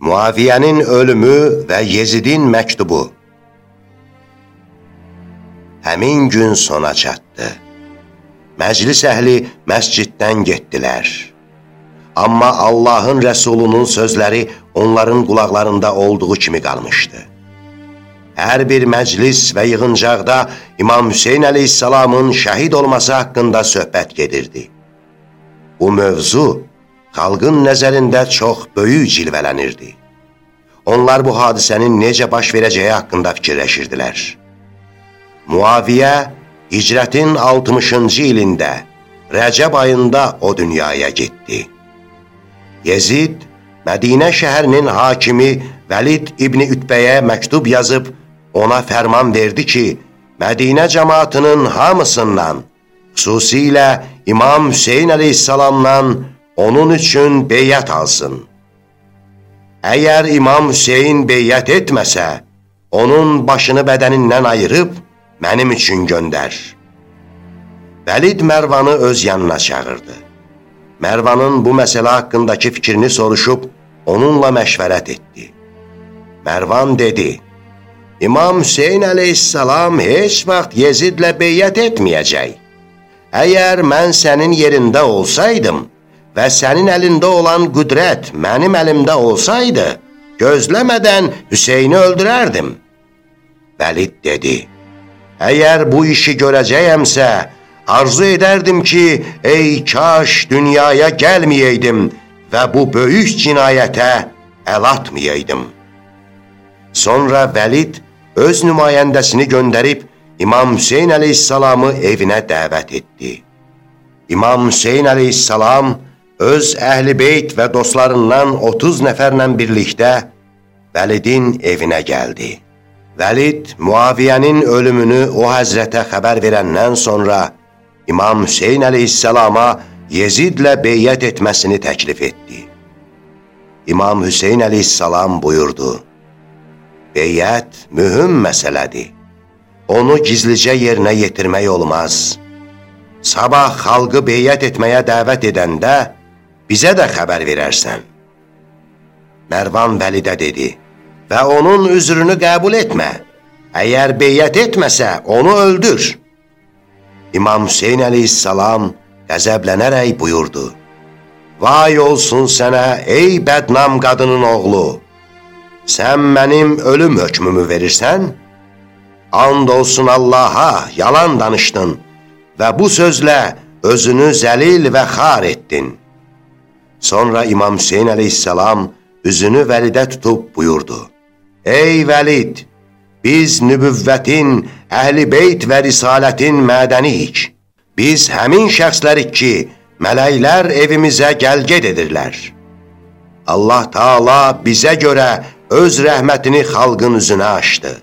Muaviyyənin ölümü və Yezidin məktubu Həmin gün sona çatdı. Məclis əhli məsciddən getdilər. Amma Allahın rəsulunun sözləri onların qulaqlarında olduğu kimi qalmışdı. Hər bir məclis və yığıncaqda İmam Hüseyin əleyhissalamın şəhid olması haqqında söhbət gedirdi. Bu mövzu xalqın nəzərində çox böyük cilvələnirdi. Onlar bu hadisənin necə baş verəcəyi haqqında fikirləşirdilər. Muaviyyə hicrətin 60-cı ilində Rəcəb ayında o dünyaya getdi. Yezid Mədinə şəhərinin hakimi Vəlid İbni Ütbəyə məktub yazıb ona fərman verdi ki, Mədinə cəmatının hamısından, xüsusilə İmam Hüseyin əleyhissalamdan onun üçün beyyət alsın. Əgər İmam Hüseyin beyyət etməsə, onun başını bədənindən ayırıb mənim üçün göndər. Vəlid Mərvanı öz yanına çağırdı. Mərvanın bu məsələ haqqındakı fikrini soruşub, onunla məşvərət etdi. Mərvan dedi, İmam Hüseyin əleyhissalam heç vaxt Yezidlə beyyət etməyəcək. Əgər mən sənin yerində olsaydım, və sənin əlində olan qüdrət mənim əlimdə olsaydı, gözləmədən Hüseyni öldürərdim. Vəlid dedi, əgər bu işi görəcəyəmsə, arzu edərdim ki, ey kaş dünyaya gəlməyəydim və bu böyük cinayətə əl atmayaydım. Sonra Vəlid öz nümayəndəsini göndərib İmam Hüseyin əleyhissalamı evinə dəvət etdi. İmam Hüseyin əleyhissalam öz əhl-i beyt və dostlarından 30 nəfərlə birlikdə Vəlidin evinə gəldi. Vəlid Muaviyyənin ölümünü o həzrətə xəbər verəndən sonra İmam Hüseyin əleyhissalama Yezidlə beyyət etməsini təklif etdi. İmam Hüseyin əleyhissalam buyurdu, Beyyət mühüm məsələdir. Onu gizlicə yerinə yetirmək olmaz. Sabah xalqı beyyət etməyə dəvət edəndə, bizə də xəbər verərsən. Mərvan Vəlidə dedi, və onun üzrünü qəbul etmə. Əgər beyyət etməsə, onu öldür. İmam Hüseyin əleyhissalam qəzəblənərək buyurdu, Vay olsun sənə, ey bədnam qadının oğlu! Sən mənim ölüm hökmümü verirsən? And olsun Allaha, yalan danışdın və bu sözlə özünü zəlil və xar etdin. Sonra İmam Hüseyin əleyhissalam üzünü Vəlidə tutub buyurdu. Ey Vəlid, biz nübüvvətin, əhl-i beyt və risalətin mədəniyik. Biz həmin şəxslərik ki, mələklər evimizə gəlged edirlər. Allah Taala bizə görə öz rəhmətini xalqın üzünə açdı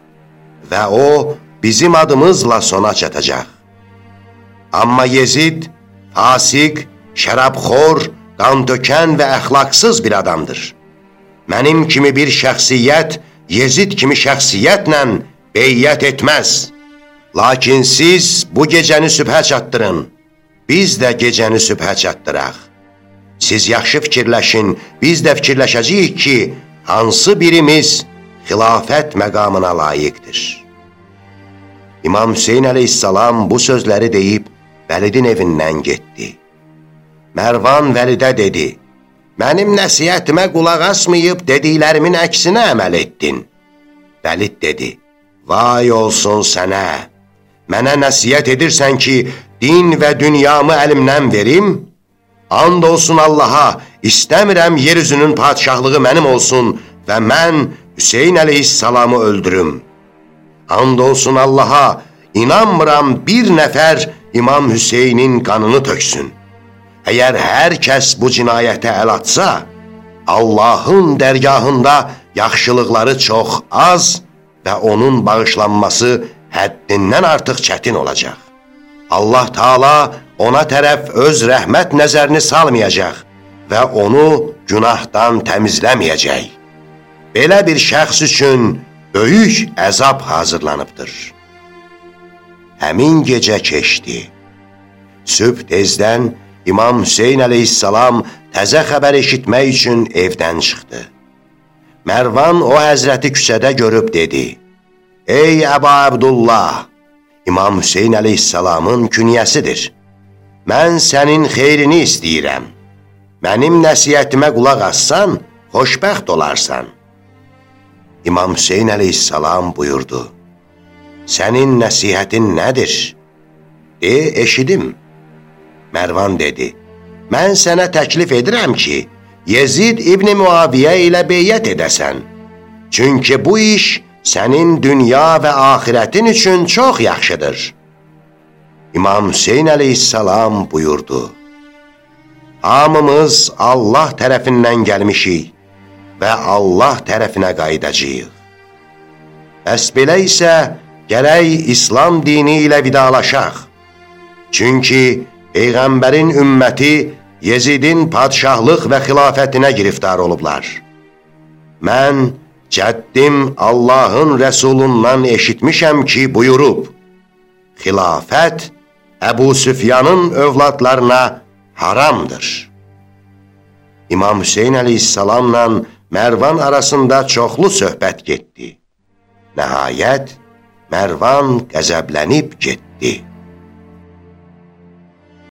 və o, bizim adımızla sona çatacaq. Amma Yezid, fasik, şərabxor, qantökən və əxlaqsız bir adamdır. Mənim kimi bir şəxsiyyət, Yezid kimi şəxsiyyətlə beyyət etməz. Lakin siz bu gecəni sübhə çatdırın, biz də gecəni sübhə çatdıraq. Siz yaxşı fikirləşin, biz də fikirləşəcəyik ki, hansı birimiz xilafət məqamına layiqdir. İmam Hüseyin əleyhissalam bu sözləri deyib, Vəlidin evindən getdi. Mərvan Vəlidə dedi, Mənim nəsiyyətimə qulaq asmayıb dediklərimin əksinə əməl etdin. Vəlid dedi, Vay olsun sənə, mənə nəsiyyət edirsən ki, din və dünyamı əlimdən verim? And olsun Allaha, istəmirəm yeryüzünün padişahlığı mənim olsun və mən Hüseyin əleyhissalamı öldürüm. And olsun Allaha, inanmıram bir nəfər İmam Hüseynin qanını töksün. Əgər hər kəs bu cinayətə əl atsa, Allahın dərgahında yaxşılıqları çox az və onun bağışlanması həddindən artıq çətin olacaq. Allah Taala ona tərəf öz rəhmət nəzərini salmayacaq və onu günahdan təmizləməyəcək. Belə bir şəxs üçün böyük əzab hazırlanıbdır. Həmin gecə keçdi. Sübh tezdən İmam Hüseyin əleyhissalam təzə xəbər eşitmək üçün evdən çıxdı. Mərvan o həzrəti küçədə görüb dedi, Ey Əba Abdullah, İmam Hüseyin əleyhissalamın künyəsidir. Mən sənin xeyrini istəyirəm. Mənim nəsiyyətimə qulaq assan, xoşbəxt olarsan. İmam Hüseyin əleyhissalam buyurdu, Sənin nəsihətin nədir? De, eşidim. Mərvan dedi, Mən sənə təklif edirəm ki, Yezid İbni Muaviyyə ilə beyyət edəsən. Çünki bu iş sənin dünya və axirətin üçün çox yaxşıdır. İmam Hüseyin əleyhissalam buyurdu, Hamımız Allah tərəfindən gəlmişik və Allah tərəfinə qaydacaq. Bəs belə isə gərək İslam dini ilə vidalaşaq. Çünki Peyğəmbərin ümməti Yezidin padşahlıq və xilafətinə giriftar olublar. Mən cəddim Allahın rəsulundan eşitmişəm ki, buyurub, xilafət Əbu Süfyanın övladlarına haramdır. İmam Hüseyin əleyhissalamla Mərvan arasında çoxlu söhbət getdi. Nəhayət, Mərvan qəzəblənib getdi.